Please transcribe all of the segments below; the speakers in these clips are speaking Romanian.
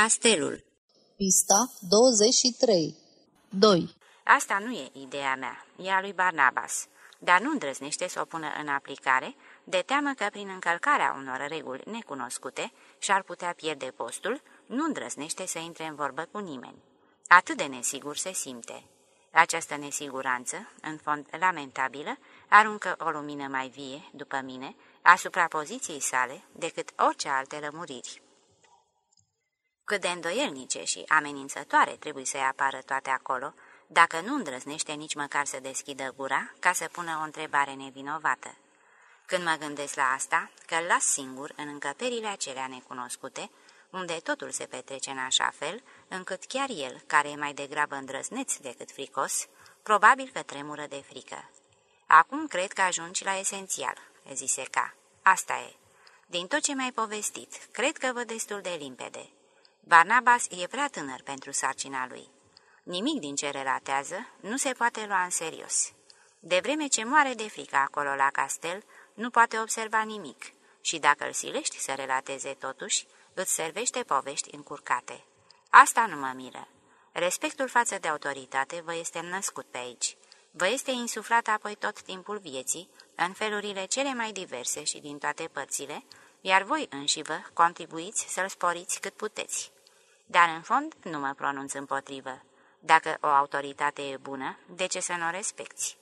Castelul Pista 23 2 Asta nu e ideea mea, e a lui Barnabas, dar nu îndrăznește să o pună în aplicare, de teamă că prin încălcarea unor reguli necunoscute și-ar putea pierde postul, nu îndrăznește să intre în vorbă cu nimeni. Atât de nesigur se simte. Această nesiguranță, în fond lamentabilă, aruncă o lumină mai vie, după mine, asupra poziției sale decât orice alte lămuriri. Cât de îndoielnice și amenințătoare trebuie să-i apară toate acolo, dacă nu îndrăznește nici măcar să deschidă gura ca să pună o întrebare nevinovată. Când mă gândesc la asta, că îl las singur în încăperile acelea necunoscute, unde totul se petrece în așa fel, încât chiar el, care e mai degrabă îndrăzneț decât fricos, probabil că tremură de frică. Acum cred că ajungi la esențial, zise ca. Asta e. Din tot ce mi-ai povestit, cred că văd destul de limpede. Barnabas e prea tânăr pentru sarcina lui. Nimic din ce relatează nu se poate lua în serios. De vreme ce moare de frică acolo la castel, nu poate observa nimic și dacă îl silești să relateze totuși, îți servește povești încurcate. Asta nu mă miră. Respectul față de autoritate vă este născut pe aici. Vă este insuflat apoi tot timpul vieții, în felurile cele mai diverse și din toate părțile, iar voi înși vă contribuiți să-l sporiți cât puteți. Dar în fond nu mă pronunț împotrivă. Dacă o autoritate e bună, de ce să nu o respecti?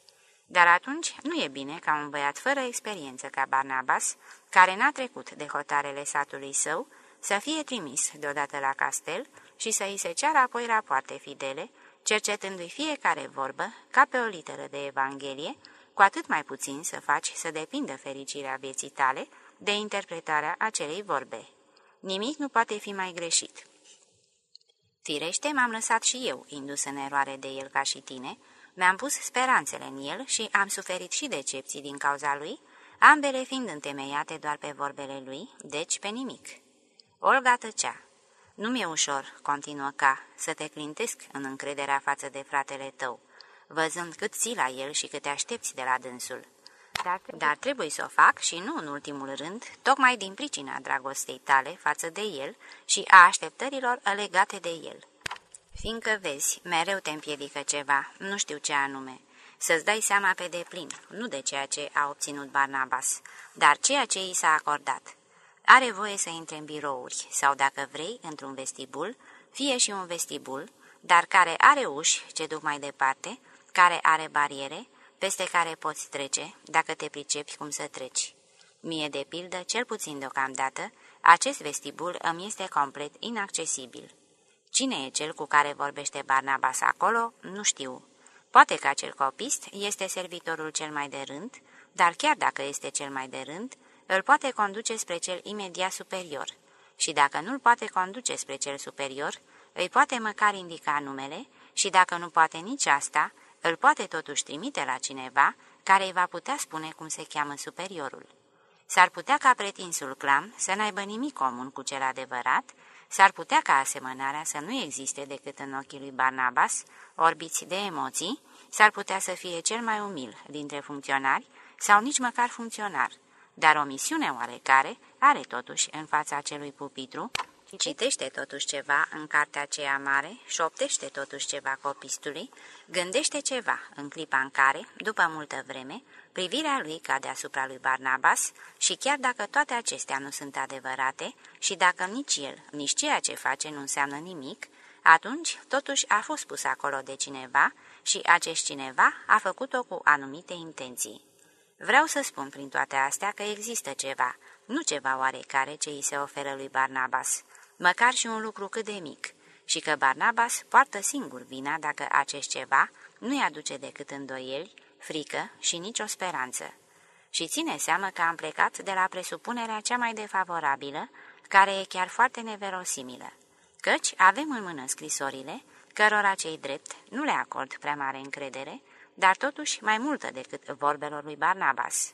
Dar atunci nu e bine ca un băiat fără experiență ca Barnabas, care n-a trecut de hotarele satului său, să fie trimis deodată la castel și să îi se ceară apoi rapoarte fidele, cercetându-i fiecare vorbă ca pe o literă de Evanghelie, cu atât mai puțin să faci să depindă fericirea vieții tale de interpretarea acelei vorbe. Nimic nu poate fi mai greșit. Firește, m-am lăsat și eu, indus în eroare de el ca și tine, mi-am pus speranțele în el și am suferit și decepții din cauza lui, ambele fiind întemeiate doar pe vorbele lui, deci pe nimic. Olga tăcea. Nu-mi e ușor, continuă ca, să te clintesc în încrederea față de fratele tău, văzând cât ții la el și cât te aștepți de la dânsul. Dar, dar trebuie să o fac și nu în ultimul rând, tocmai din pricina dragostei tale față de el și a așteptărilor legate de el. Fiindcă vezi, mereu te împiedică ceva, nu știu ce anume. Să-ți dai seama pe deplin, nu de ceea ce a obținut Barnabas, dar ceea ce i s-a acordat. Are voie să intre în birouri sau, dacă vrei, într-un vestibul, fie și un vestibul, dar care are uși ce duc mai departe, care are bariere, peste care poți trece, dacă te pricepi cum să treci. Mie, de pildă, cel puțin deocamdată, acest vestibul îmi este complet inaccesibil. Cine e cel cu care vorbește Barnabas acolo, nu știu. Poate că acel copist este servitorul cel mai de rând, dar chiar dacă este cel mai de rând, îl poate conduce spre cel imediat superior. Și dacă nu-l poate conduce spre cel superior, îi poate măcar indica numele și dacă nu poate nici asta, îl poate totuși trimite la cineva care îi va putea spune cum se cheamă superiorul. S-ar putea ca pretinsul clam să n-aibă nimic comun cu cel adevărat, s-ar putea ca asemănarea să nu existe decât în ochii lui Barnabas, orbiți de emoții, s-ar putea să fie cel mai umil dintre funcționari sau nici măcar funcționar, dar o misiune oarecare are totuși în fața acelui pupitru, citește totuși ceva în cartea aceea mare, șoptește totuși ceva copistului, gândește ceva în clipa în care, după multă vreme, privirea lui cade asupra lui Barnabas și chiar dacă toate acestea nu sunt adevărate și dacă nici el, nici ceea ce face nu înseamnă nimic, atunci totuși a fost pus acolo de cineva și acest cineva a făcut-o cu anumite intenții. Vreau să spun prin toate astea că există ceva, nu ceva oarecare ce îi se oferă lui Barnabas, măcar și un lucru cât de mic, și că Barnabas poartă singur vina dacă acest ceva nu-i aduce decât îndoieli, frică și nicio speranță. Și ține seamă că am plecat de la presupunerea cea mai defavorabilă, care e chiar foarte neverosimilă, căci avem în mână scrisorile, cărora cei drept nu le acord prea mare încredere, dar totuși mai multă decât vorbelor lui Barnabas.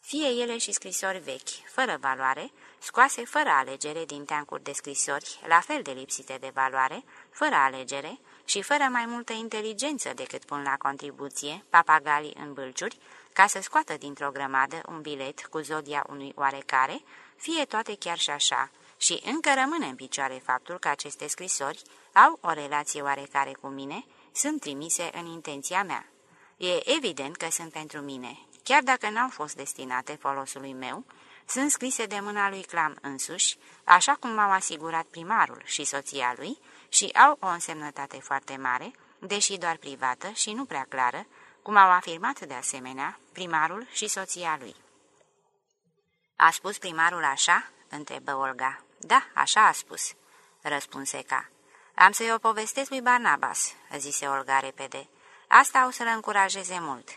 Fie ele și scrisori vechi, fără valoare, scoase fără alegere din teancuri de scrisori, la fel de lipsite de valoare, fără alegere și fără mai multă inteligență decât pun la contribuție papagalii în bâlciuri, ca să scoată dintr-o grămadă un bilet cu zodia unui oarecare, fie toate chiar și așa, și încă rămâne în picioare faptul că aceste scrisori au o relație oarecare cu mine, sunt trimise în intenția mea. E evident că sunt pentru mine, chiar dacă n-au fost destinate folosului meu, sunt scrise de mâna lui Clam însuși, așa cum m-au asigurat primarul și soția lui, și au o însemnătate foarte mare, deși doar privată și nu prea clară, cum au afirmat de asemenea primarul și soția lui. A spus primarul așa?" întrebă Olga. Da, așa a spus," răspunse ca. Am să-i o povestesc lui Barnabas," zise Olga repede. Asta o să-l încurajeze mult."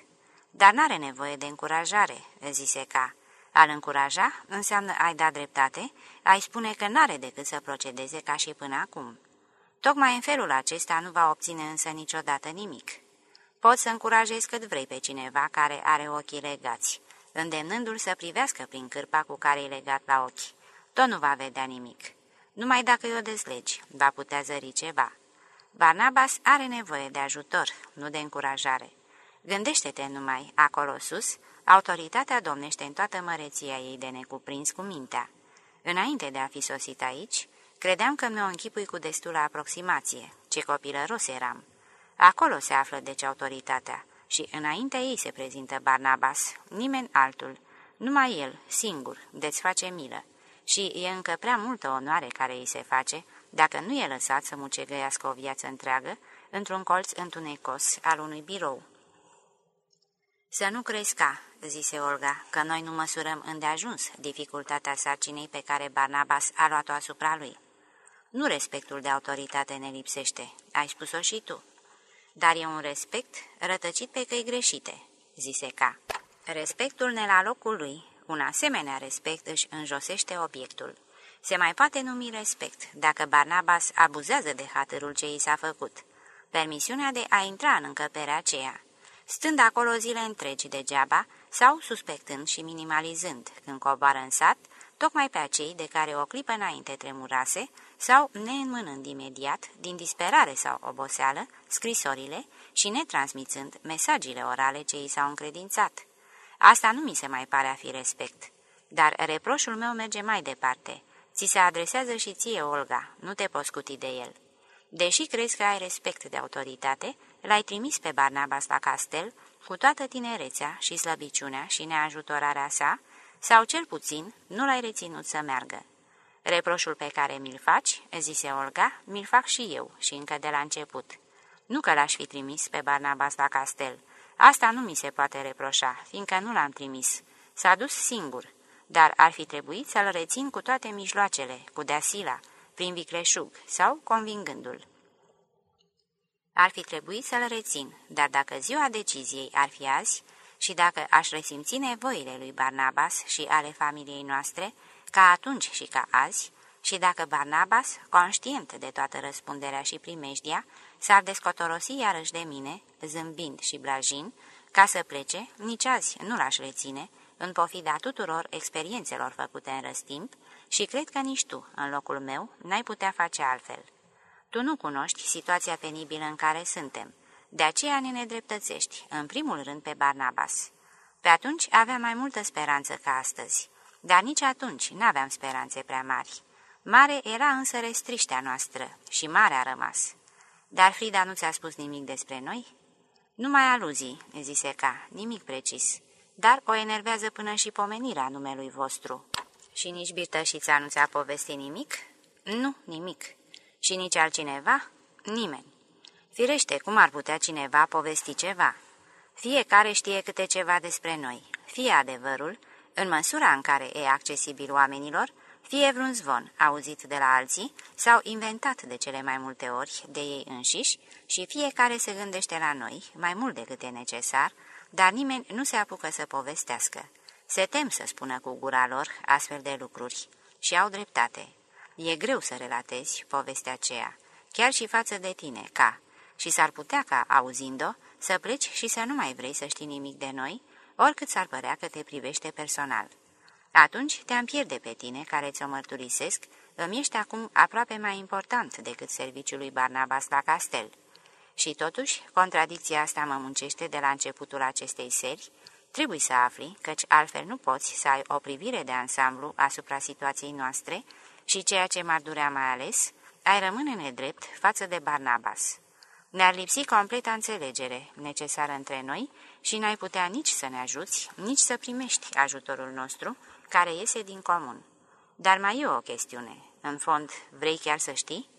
Dar n-are nevoie de încurajare," zise ca. Al încuraja înseamnă ai da dreptate, ai spune că n-are decât să procedeze ca și până acum. Tocmai în felul acesta nu va obține însă niciodată nimic. Poți să încurajezi cât vrei pe cineva care are ochii legați, îndemnându-l să privească prin cârpa cu care e legat la ochi. Tot nu va vedea nimic. Numai dacă îi o dezlegi, va putea zări ceva. Barnabas are nevoie de ajutor, nu de încurajare. Gândește-te numai, acolo sus, autoritatea domnește în toată măreția ei de necuprins cu mintea. Înainte de a fi sosit aici, credeam că mi-o închipui cu destulă aproximație. Ce copilăros eram! Acolo se află deci autoritatea și înainte ei se prezintă Barnabas, nimeni altul, numai el, singur, de-ți face milă. Și e încă prea multă onoare care îi se face, dacă nu e lăsat să mucegăiască o viață întreagă într-un colț întunecos al unui birou. Să nu crezi ca, zise Olga, că noi nu măsurăm îndeajuns dificultatea sarcinei pe care Barnabas a luat-o asupra lui. Nu respectul de autoritate ne lipsește, ai spus-o și tu. Dar e un respect rătăcit pe căi greșite, zise ca. Respectul ne la locul lui, un asemenea respect își înjosește obiectul. Se mai poate numi respect dacă Barnabas abuzează de hatărul ce i s-a făcut. Permisiunea de a intra în încăperea aceea, stând acolo zile întregi degeaba sau suspectând și minimalizând când coboară în sat, tocmai pe acei de care o clipă înainte tremurase sau neînmânând imediat, din disperare sau oboseală, scrisorile și netransmițând mesajele orale ce i s-au încredințat. Asta nu mi se mai pare a fi respect. Dar reproșul meu merge mai departe. Ți se adresează și ție, Olga, nu te poți scuti de el. Deși crezi că ai respect de autoritate, l-ai trimis pe Barnabas la castel cu toată tinerețea și slăbiciunea și neajutorarea sa, sau cel puțin nu l-ai reținut să meargă. Reproșul pe care mi-l faci, zise Olga, mi-l fac și eu și încă de la început. Nu că l-aș fi trimis pe Barnabas la castel. Asta nu mi se poate reproșa, fiindcă nu l-am trimis. S-a dus singur, dar ar fi trebuit să-l rețin cu toate mijloacele, cu deasila, prin vicleșug sau convingându-l. Ar fi trebuit să-l rețin, dar dacă ziua deciziei ar fi azi și dacă aș resimți nevoile lui Barnabas și ale familiei noastre, ca atunci și ca azi, și dacă Barnabas, conștient de toată răspunderea și primejdia, s-ar descotorosi iarăși de mine, zâmbind și blajin, ca să plece, nici azi nu l-aș reține, în pofida tuturor experiențelor făcute în răstimp, și cred că nici tu, în locul meu, n-ai putea face altfel. Tu nu cunoști situația penibilă în care suntem, de aceea ne nedreptățești, în primul rând pe Barnabas. Pe atunci avea mai multă speranță ca astăzi, dar nici atunci n-aveam speranțe prea mari. Mare era însă restriștea noastră și mare a rămas. Dar Frida nu ți-a spus nimic despre noi? Numai aluzii, zise ca, nimic precis, dar o enervează până și pomenirea numelui vostru. Și nici birtășița nu ți-a povestit nimic? Nu, nimic. Și nici altcineva? Nimeni. Firește, cum ar putea cineva povesti ceva? Fiecare știe câte ceva despre noi, fie adevărul, în măsura în care e accesibil oamenilor, fie vreun zvon auzit de la alții sau inventat de cele mai multe ori de ei înșiși și fiecare se gândește la noi, mai mult decât e necesar, dar nimeni nu se apucă să povestească. Se tem să spună cu gura lor astfel de lucruri și au dreptate. E greu să relatezi povestea aceea, chiar și față de tine, ca, și s-ar putea ca, auzind-o, să pleci și să nu mai vrei să știi nimic de noi, oricât s-ar părea că te privește personal. Atunci te-am pierde pe tine, care ți-o mărturisesc, îmi ești acum aproape mai important decât serviciul lui Barnabas la castel. Și totuși, contradicția asta mă muncește de la începutul acestei seri, trebuie să afli, căci altfel nu poți să ai o privire de ansamblu asupra situației noastre și ceea ce m-ar durea mai ales, ai rămâne nedrept față de Barnabas. Ne-ar lipsi completa înțelegere necesară între noi și n-ai putea nici să ne ajuți, nici să primești ajutorul nostru, care iese din comun. Dar mai e o chestiune. În fond, vrei chiar să știi?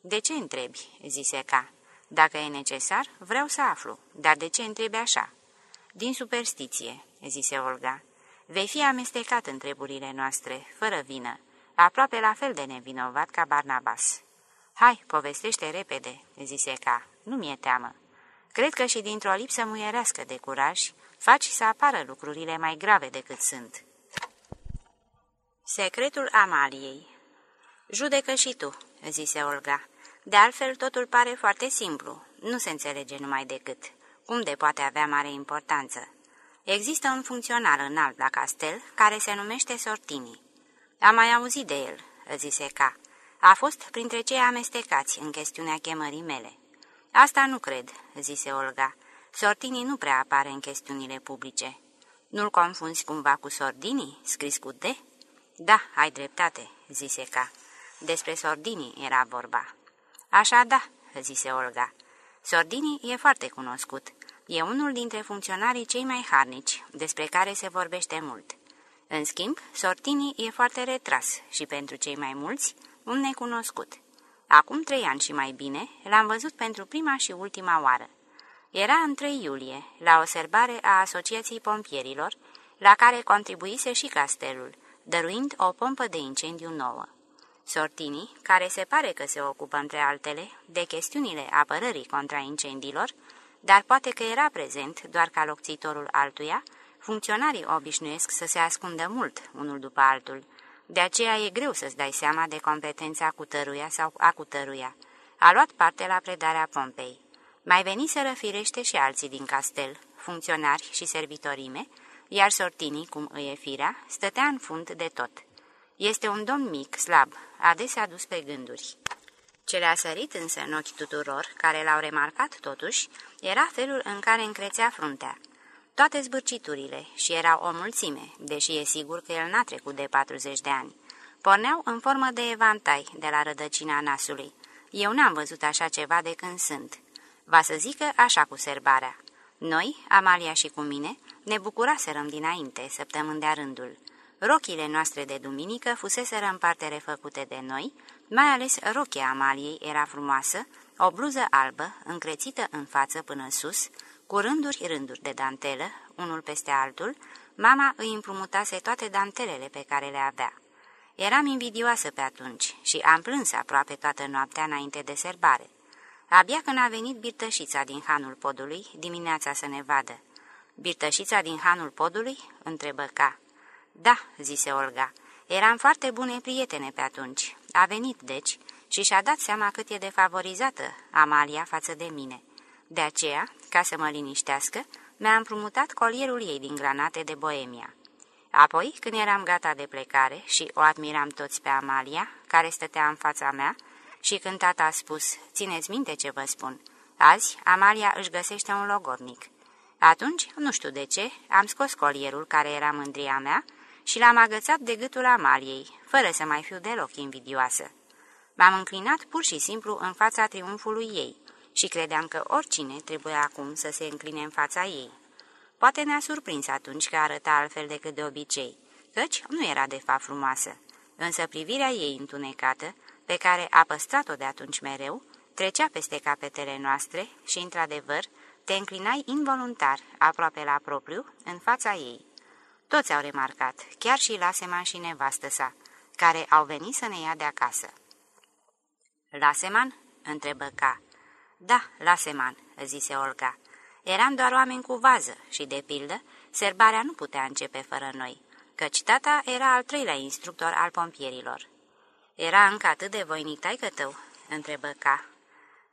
De ce întrebi?" zise ca. Dacă e necesar, vreau să aflu. Dar de ce întrebi așa?" Din superstiție," zise Olga. Vei fi amestecat în treburile noastre, fără vină, aproape la fel de nevinovat ca Barnabas." Hai, povestește repede," zise ca. Nu mi-e teamă. Cred că și dintr-o lipsă muierească de curaj, faci să apară lucrurile mai grave decât sunt." Secretul Amaliei Judecă și tu," zise Olga. De altfel, totul pare foarte simplu. Nu se înțelege numai decât. Cum de poate avea mare importanță? Există un funcționar înalt la castel care se numește Sortini. Am mai auzit de el, zise Ca. A fost printre cei amestecați în chestiunea chemării mele. Asta nu cred, zise Olga. Sortini nu prea apare în chestiunile publice. Nu-l confunzi cumva cu Sordini, scris cu D? Da, ai dreptate, zise Ca. Despre Sordini era vorba. Așa da, zise Olga. Sordini e foarte cunoscut. E unul dintre funcționarii cei mai harnici, despre care se vorbește mult. În schimb, Sortini e foarte retras și pentru cei mai mulți, un necunoscut. Acum trei ani și mai bine, l-am văzut pentru prima și ultima oară. Era în 3 iulie, la o serbare a Asociației Pompierilor, la care contribuise și castelul, dăruind o pompă de incendiu nouă. Sortini, care se pare că se ocupă, între altele, de chestiunile apărării contra incendiilor, dar poate că era prezent doar ca locțitorul altuia, funcționarii obișnuiesc să se ascundă mult unul după altul. De aceea e greu să-ți dai seama de competența cutăruia sau a cutăruia. A luat parte la predarea pompei. Mai veniseră firește și alții din castel, funcționari și servitorime, iar sortinii, cum îi e firea, stătea în fund de tot. Este un domn mic, slab, adesea dus pe gânduri. Ce le-a sărit însă în ochi tuturor, care l-au remarcat totuși, era felul în care încrețea fruntea. Toate zbârciturile, și era o mulțime, deși e sigur că el n-a trecut de 40 de ani, porneau în formă de evantai de la rădăcina nasului. Eu n-am văzut așa ceva de când sunt. Va să zică așa cu serbarea. Noi, Amalia și cu mine, ne bucuraserăm dinainte, săptămâni de rândul. Rochile noastre de duminică fuseseră în parte refăcute de noi, mai ales rochia Amaliei era frumoasă, o bluză albă, încrețită în față până sus, cu rânduri-rânduri de dantelă, unul peste altul, mama îi împrumutase toate dantelele pe care le avea. Eram invidioasă pe atunci și am plâns aproape toată noaptea înainte de serbare. Abia când a venit birtășița din hanul podului, dimineața să ne vadă. Birtășița din hanul podului? întrebă ca. Da, zise Olga. Eram foarte bune prietene pe atunci. A venit, deci, și și-a dat seama cât e de favorizată Amalia față de mine. De aceea, ca să mă liniștească, mi-a împrumutat colierul ei din granate de Boemia. Apoi, când eram gata de plecare și o admiram toți pe Amalia, care stătea în fața mea, și când tata a spus, țineți minte ce vă spun, azi Amalia își găsește un logodnic. Atunci, nu știu de ce, am scos colierul care era mândria mea și l-am agățat de gâtul Amaliei, fără să mai fiu deloc invidioasă. M-am înclinat pur și simplu în fața triumfului ei și credeam că oricine trebuie acum să se încline în fața ei. Poate ne-a surprins atunci că arăta altfel decât de obicei, căci nu era de fapt frumoasă, însă privirea ei întunecată, pe care a păstrat-o de atunci mereu, trecea peste capetele noastre și, într-adevăr, te înclinai involuntar, aproape la propriu, în fața ei. Toți au remarcat, chiar și Laseman și nevastă sa, care au venit să ne ia de acasă. Laseman? întrebă ca. Da, Laseman, zise Olga. Eram doar oameni cu vază și, de pildă, serbarea nu putea începe fără noi, căci tata era al treilea instructor al pompierilor. Era încă atât de voinic taică tău? întrebă ca.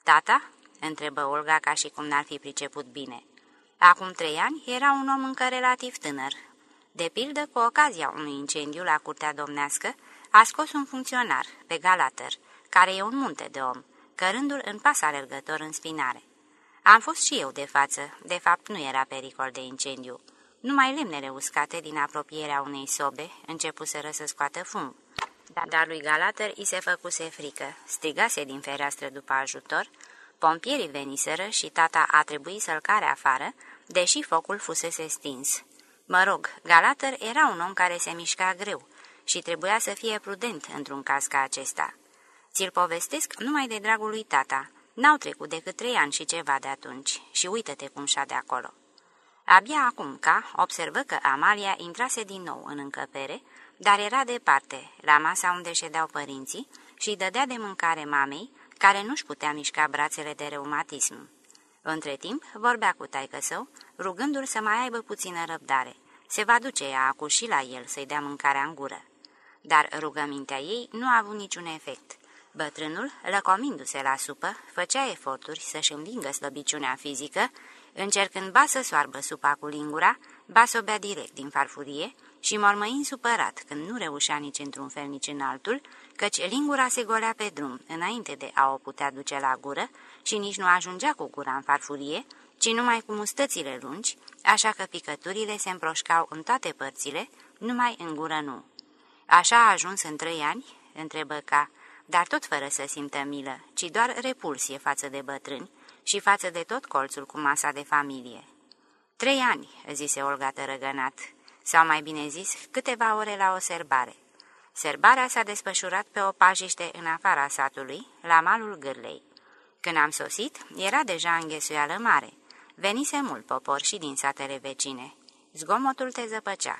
Tata? întrebă Olga ca și cum n-ar fi priceput bine. Acum trei ani era un om încă relativ tânăr, de pildă, cu ocazia unui incendiu la curtea domnească, a scos un funcționar, pe Galater, care e un munte de om, cărându-l în pas alergător în spinare. Am fost și eu de față, de fapt nu era pericol de incendiu. Numai lemnele uscate din apropierea unei sobe începuseră să scoată fum. dar lui Galater i se făcuse frică. Strigase din fereastră după ajutor, pompierii veniseră și tata a trebuit să-l care afară, deși focul fusese stins. Mă rog, Galater era un om care se mișca greu și trebuia să fie prudent într-un caz ca acesta. Ți-l povestesc numai de dragul lui tata. N-au trecut decât trei ani și ceva de atunci și uită-te cum șa de acolo. Abia acum ca observă că Amalia intrase din nou în încăpere, dar era departe, la masa unde ședeau părinții, și dădea de mâncare mamei, care nu-și putea mișca brațele de reumatism. Între timp, vorbea cu taică său, rugându-l să mai aibă puțină răbdare. Se va duce ea acu și la el să-i dea mâncarea în gură. Dar rugămintea ei nu a avut niciun efect. Bătrânul, lăcomindu-se la supă, făcea eforturi să-și învingă slăbiciunea fizică, încercând ba să soarbă supa cu lingura, ba să o bea direct din farfurie și mormăind supărat când nu reușea nici într-un fel, nici în altul, căci lingura se golea pe drum înainte de a o putea duce la gură și nici nu ajungea cu gura în farfurie, ci numai cu mustățile lungi, așa că picăturile se împroșcau în toate părțile, numai în gură nu. Așa a ajuns în trei ani, întrebă ca, dar tot fără să simtă milă, ci doar repulsie față de bătrâni și față de tot colțul cu masa de familie. Trei ani, zise Olga tărăgănat, sau mai bine zis, câteva ore la o serbare. Serbarea s-a desfășurat pe o pajiște în afara satului, la malul gârlei. Când am sosit, era deja înghesuială mare. Venise mult popor și din satele vecine. Zgomotul te zăpăcea.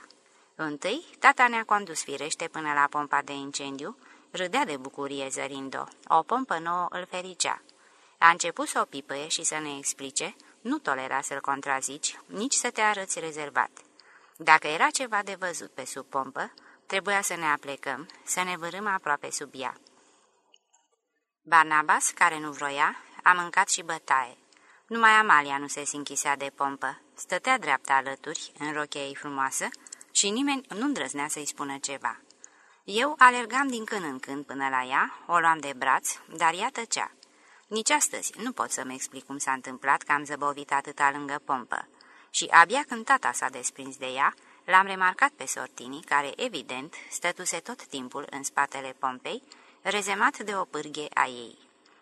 Întâi, tata ne-a condus firește până la pompa de incendiu, râdea de bucurie zărind-o. O pompă nouă îl fericea. A început să o pipăie și să ne explice, nu tolera să-l contrazici, nici să te arăți rezervat. Dacă era ceva de văzut pe sub pompă, trebuia să ne aplecăm, să ne vârâm aproape sub ea. Barnabas, care nu vroia, a mâncat și bătaie. Numai Amalia nu se sinchisea de pompă, stătea dreapta alături, în rochea ei frumoasă, și nimeni nu îndrăznea să-i spună ceva. Eu alergam din când în când până la ea, o luam de braț, dar ea tăcea. Nici astăzi nu pot să-mi explic cum s-a întâmplat că am zăbovit atâta lângă pompă. Și abia când tata s-a desprins de ea, l-am remarcat pe Sortini, care, evident, stătuse tot timpul în spatele pompei, rezemat de o pârghe a ei.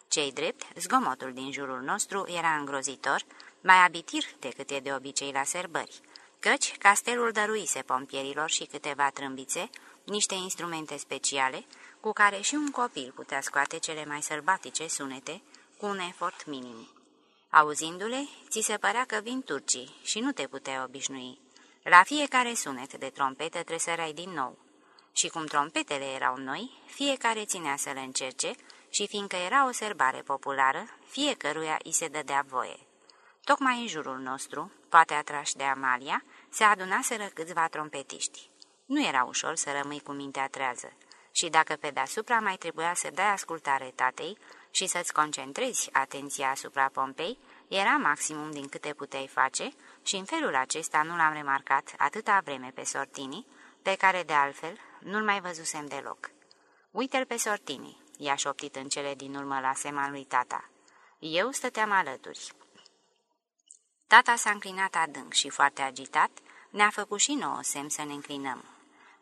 Cei drept, zgomotul din jurul nostru era îngrozitor, mai abitir decât e de obicei la serbări, căci castelul dăruise pompierilor și câteva trâmbițe, niște instrumente speciale, cu care și un copil putea scoate cele mai sălbatice sunete, cu un efort minim. Auzindu-le, ți se părea că vin turcii și nu te puteai obișnui. La fiecare sunet de trompetă tresărai din nou. Și cum trompetele erau noi, fiecare ținea să le încerce și fiindcă era o serbare populară, fiecăruia îi se dădea voie. Tocmai în jurul nostru, poate atrași de Amalia, se adunaseră câțiva trompetiști. Nu era ușor să rămâi cu mintea trează și dacă pe deasupra mai trebuia să dai ascultare tatei și să-ți concentrezi atenția asupra pompei, era maximum din câte puteai face și în felul acesta nu l-am remarcat atâta vreme pe Sortini, pe care de altfel nu-l mai văzusem deloc. Uite-l pe Sortini, i-a șoptit în cele din urmă la sema lui tata. Eu stăteam alături. Tata s-a înclinat adânc și foarte agitat, ne-a făcut și nouă semn să ne înclinăm.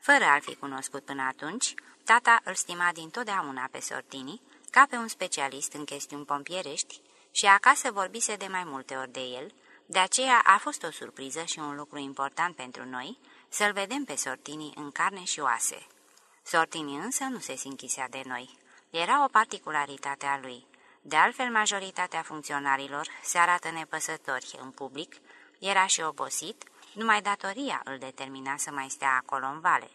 Fără a fi cunoscut până atunci, tata îl stima dintotdeauna pe Sortini, ca pe un specialist în chestiuni pompierești, și acasă vorbise de mai multe ori de el, de aceea a fost o surpriză și un lucru important pentru noi să-l vedem pe Sortini în carne și oase. Sortini însă nu se sinchisea de noi. Era o particularitate a lui. De altfel, majoritatea funcționarilor se arată nepăsători în public, era și obosit, numai datoria îl determina să mai stea acolo în vale.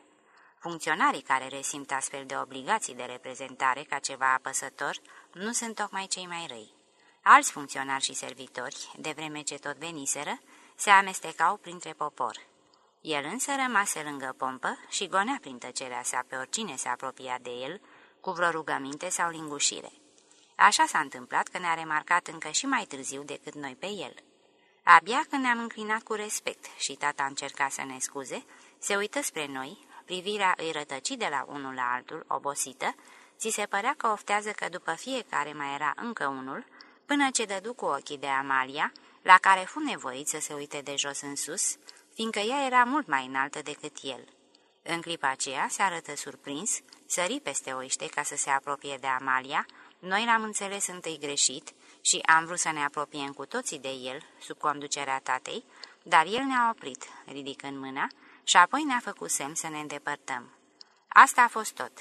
Funcționarii care resimt astfel de obligații de reprezentare ca ceva apăsător nu sunt tocmai cei mai răi. Alți funcționari și servitori, de vreme ce tot veniseră, se amestecau printre popor. El însă rămase lângă pompă și gonea prin tăcerea sa pe oricine se apropia de el, cu vreo rugăminte sau lingușire. Așa s-a întâmplat că ne-a remarcat încă și mai târziu decât noi pe el. Abia când ne-am înclinat cu respect și tata încerca să ne scuze, se uită spre noi, privirea îi rătăci de la unul la altul, obosită, ți se părea că oftează că după fiecare mai era încă unul, până ce dădu cu ochii de Amalia, la care fu nevoit să se uite de jos în sus, fiindcă ea era mult mai înaltă decât el. În clipa aceea se arătă surprins, sări peste oiște ca să se apropie de Amalia, noi l-am înțeles întâi greșit și am vrut să ne apropiem cu toții de el, sub conducerea tatei, dar el ne-a oprit, ridicând mâna, și apoi ne-a făcut semn să ne îndepărtăm. Asta a fost tot.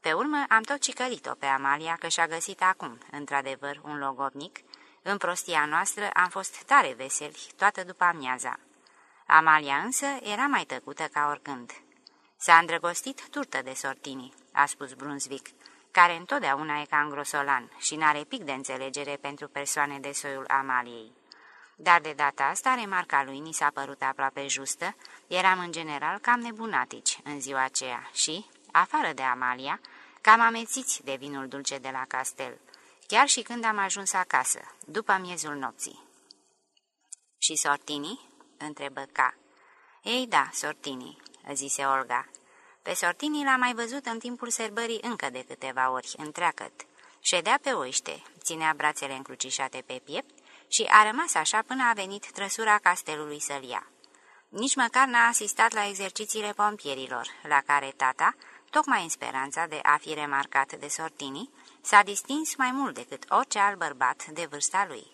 Pe urmă am tot cicălit-o pe Amalia că și-a găsit acum, într-adevăr, un logodnic. În prostia noastră am fost tare veseli toată după amiaza. Amalia însă era mai tăcută ca oricând. S-a îndrăgostit turtă de sortini, a spus Brunswick, care întotdeauna e ca îngrosolan și n-are pic de înțelegere pentru persoane de soiul Amaliei. Dar de data asta, remarca lui ni s-a părut aproape justă, eram în general cam nebunatici în ziua aceea și, afară de Amalia, cam amețiți de vinul dulce de la castel, chiar și când am ajuns acasă, după miezul nopții. Și sortinii? întrebă Ca. Ei da, sortinii, zise Olga. Pe sortinii l-am mai văzut în timpul serbării încă de câteva ori, întreagăt. Ședea pe oiște, ținea brațele încrucișate pe piept și a rămas așa până a venit trăsura castelului să-l ia. Nici măcar n-a asistat la exercițiile pompierilor, la care tata, tocmai în speranța de a fi remarcat de sortinii, s-a distins mai mult decât orice alt bărbat de vârsta lui.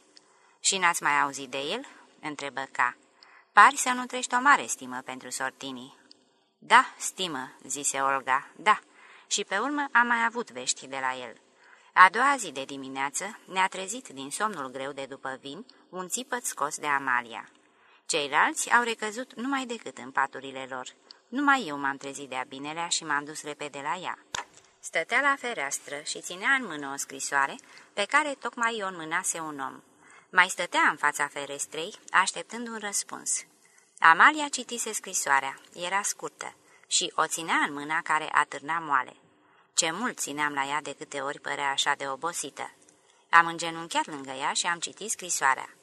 Și n-ați mai auzit de el?" întrebă Ca. Pari să nu trești o mare stimă pentru sortinii." Da, stimă," zise Olga, da." Și pe urmă am mai avut vești de la el." A doua zi de dimineață ne-a trezit din somnul greu de după vin un țipăt scos de Amalia. Ceilalți au recăzut numai decât în paturile lor. Numai eu m-am trezit de-a binelea și m-am dus repede la ea. Stătea la fereastră și ținea în mână o scrisoare pe care tocmai i-o înmânase un om. Mai stătea în fața ferestrei, așteptând un răspuns. Amalia citise scrisoarea, era scurtă, și o ținea în mâna care atârna moale. Ce mult țineam la ea de câte ori părea așa de obosită. Am îngenunchiat lângă ea și am citit scrisoarea.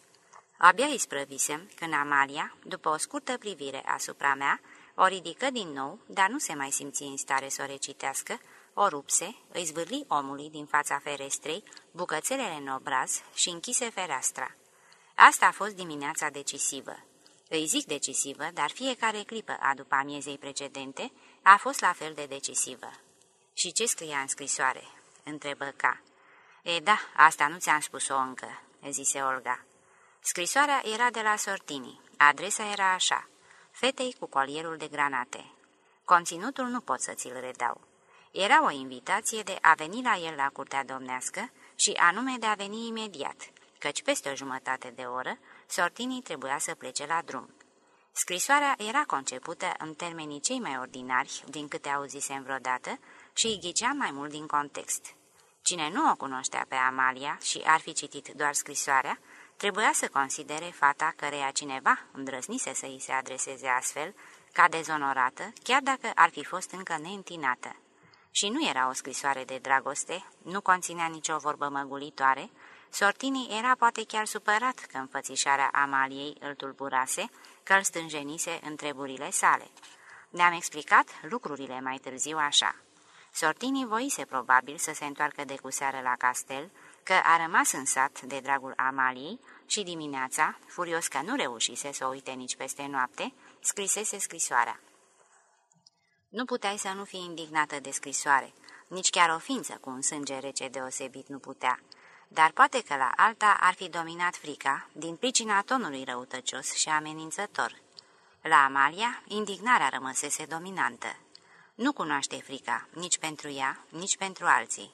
Abia isprăvisem când Amalia, după o scurtă privire asupra mea, o ridică din nou, dar nu se mai simți în stare să o recitească, o rupse, îi zvârli omului din fața ferestrei, bucățelele în obraz și închise fereastra. Asta a fost dimineața decisivă. Îi zic decisivă, dar fiecare clipă a după amiezei precedente a fost la fel de decisivă. Și ce scria în scrisoare?" întrebă Ca. E, da, asta nu ți-am spus-o încă," zise Olga. Scrisoarea era de la Sortini. Adresa era așa. Fetei cu colierul de granate. Conținutul nu pot să ți-l redau. Era o invitație de a veni la el la curtea domnească și anume de a veni imediat, căci peste o jumătate de oră Sortinii trebuia să plece la drum. Scrisoarea era concepută în termenii cei mai ordinari din câte auzisem vreodată și îi ghicea mai mult din context. Cine nu o cunoștea pe Amalia și ar fi citit doar scrisoarea, trebuia să considere fata căreia cineva îndrăznise să îi se adreseze astfel, ca dezonorată, chiar dacă ar fi fost încă neîntinată. Și nu era o scrisoare de dragoste, nu conținea nicio vorbă măgulitoare, Sortini era poate chiar supărat că înfățișarea Amaliei îl tulburase, că îl stânjenise în treburile sale. Ne-am explicat lucrurile mai târziu așa. Sortini voise probabil să se întoarcă de cu seară la castel, că a rămas în sat de dragul Amaliei și dimineața, furios că nu reușise să o uite nici peste noapte, scrisese scrisoarea. Nu puteai să nu fii indignată de scrisoare, nici chiar o ființă cu un sânge rece deosebit nu putea, dar poate că la alta ar fi dominat frica, din pricina tonului răutăcios și amenințător. La Amalia, indignarea rămăsese dominantă. Nu cunoaște frica, nici pentru ea, nici pentru alții.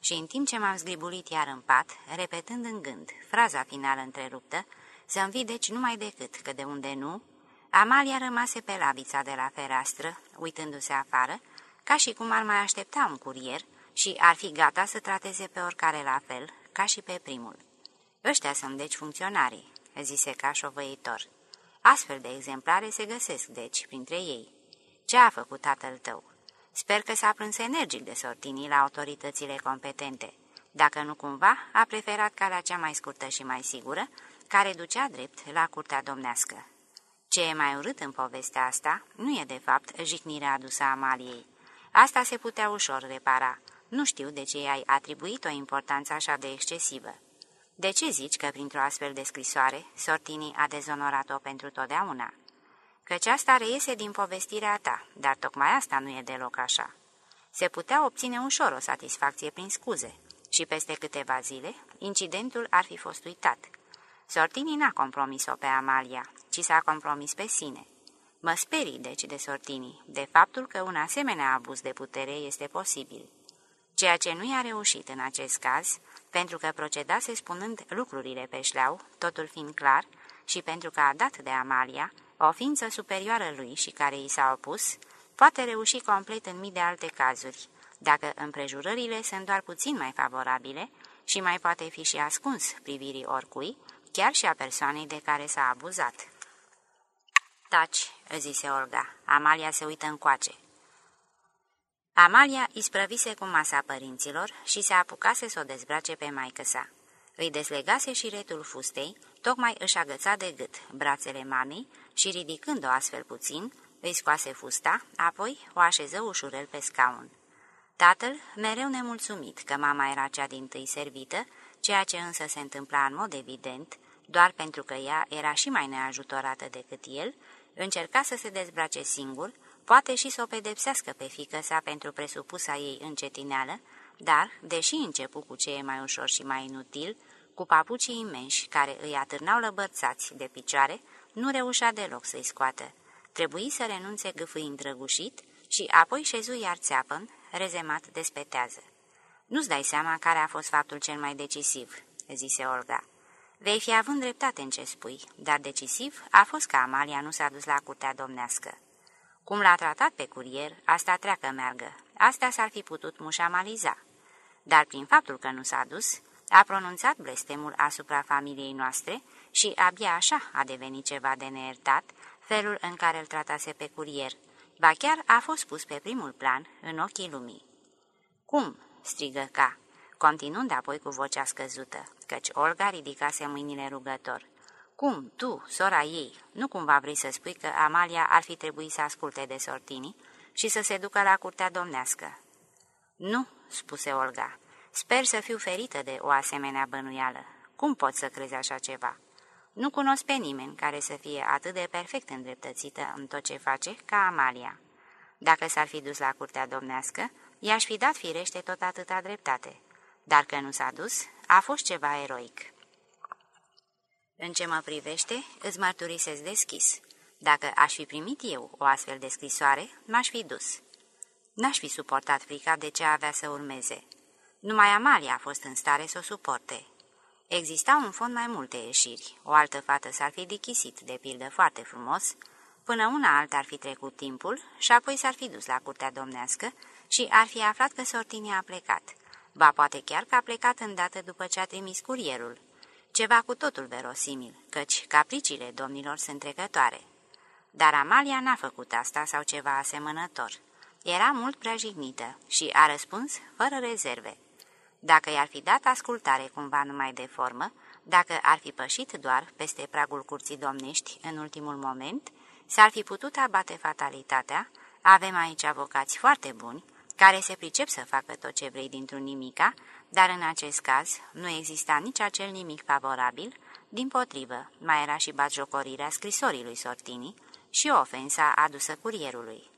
Și în timp ce m-am zgribulit iar în pat, repetând în gând fraza finală întreruptă, să-mi vii deci numai decât că de unde nu, Amalia rămase pe labița de la fereastră, uitându-se afară, ca și cum ar mai aștepta un curier și ar fi gata să trateze pe oricare la fel, ca și pe primul. Ăștia sunt deci funcționarii, zise ca șovăitor. Astfel de exemplare se găsesc, deci, printre ei. Ce a făcut tatăl tău? Sper că s-a plâns energic de sortinii la autoritățile competente. Dacă nu cumva, a preferat calea cea mai scurtă și mai sigură, care ducea drept la curtea domnească. Ce e mai urât în povestea asta nu e de fapt jignirea adusă Amaliei. Asta se putea ușor repara. Nu știu de ce ai atribuit o importanță așa de excesivă. De ce zici că printr-o astfel de scrisoare Sortini a dezonorat-o pentru totdeauna? Căci asta reiese din povestirea ta, dar tocmai asta nu e deloc așa. Se putea obține ușor o satisfacție prin scuze și peste câteva zile incidentul ar fi fost uitat. Sortini n-a compromis-o pe Amalia, ci s-a compromis pe sine. Mă sperii, deci, de Sortini, de faptul că un asemenea abuz de putere este posibil. Ceea ce nu i-a reușit în acest caz, pentru că procedase spunând lucrurile pe șleau, totul fiind clar, și pentru că a dat de Amalia, o ființă superioară lui și care i s-a opus, poate reuși complet în mii de alte cazuri, dacă împrejurările sunt doar puțin mai favorabile și mai poate fi și ascuns privirii oricui, chiar și a persoanei de care s-a abuzat. Taci, zise Olga. Amalia se uită încoace. Amalia isprăvise cu masa părinților și se apucase să o dezbrace pe maică sa. Îi deslegase și retul fustei, tocmai își agăța de gât brațele mamei și, ridicând-o astfel puțin, îi scoase fusta, apoi o așeză ușurel pe scaun. Tatăl, mereu nemulțumit că mama era cea din tâi servită, ceea ce însă se întâmpla în mod evident, doar pentru că ea era și mai neajutorată decât el, încerca să se dezbrace singur, poate și să o pedepsească pe fică sa pentru presupusa ei încetineală, dar, deși începu cu ce e mai ușor și mai inutil, cu papucii imenși care îi atârnau lăbărțați de picioare, nu reușea deloc să-i scoată. Trebuie să renunțe gâfâind drăgușit și apoi șezu iar țeapăn, rezemat despetează. Nu-ți dai seama care a fost faptul cel mai decisiv," zise Olga. Vei fi având dreptate în ce spui, dar decisiv a fost că Amalia nu s-a dus la curtea domnească. Cum l-a tratat pe curier, asta treacă meargă, astea s-ar fi putut mușamaliza. Dar prin faptul că nu s-a dus, a pronunțat blestemul asupra familiei noastre și abia așa a devenit ceva de neiertat felul în care îl tratase pe curier, ba chiar a fost pus pe primul plan în ochii lumii. Cum?" strigă ca, continuând apoi cu vocea scăzută, căci Olga ridicase mâinile rugător. Cum, tu, sora ei, nu cumva vrei să spui că Amalia ar fi trebuit să asculte de sortini și să se ducă la curtea domnească?" Nu," spuse Olga, sper să fiu ferită de o asemenea bănuială. Cum pot să crezi așa ceva?" Nu cunosc pe nimeni care să fie atât de perfect îndreptățită în tot ce face ca Amalia. Dacă s-ar fi dus la curtea domnească, i-aș fi dat firește tot atâta dreptate. Dar că nu s-a dus, a fost ceva eroic. În ce mă privește, îți mărturisesc deschis. Dacă aș fi primit eu o astfel de scrisoare, m-aș fi dus. N-aș fi suportat frica de ce avea să urmeze. Numai Amalia a fost în stare să o suporte. Exista un fond mai multe ieșiri. O altă fată s-ar fi dichisit, de pildă foarte frumos, până una alta ar fi trecut timpul și apoi s-ar fi dus la curtea domnească și ar fi aflat că Sortini a plecat. Ba poate chiar că a plecat îndată după ce a trimis curierul. Ceva cu totul verosimil, căci capriciile domnilor sunt trecătoare. Dar Amalia n-a făcut asta sau ceva asemănător. Era mult prea jignită și a răspuns fără rezerve. Dacă i-ar fi dat ascultare cumva numai de formă, dacă ar fi pășit doar peste pragul curții domnești în ultimul moment, s-ar fi putut abate fatalitatea, avem aici avocați foarte buni, care se pricep să facă tot ce vrei dintr-un nimica, dar în acest caz nu exista nici acel nimic favorabil, din potrivă, mai era și batjocorirea scrisorii lui Sortini și ofensa adusă curierului.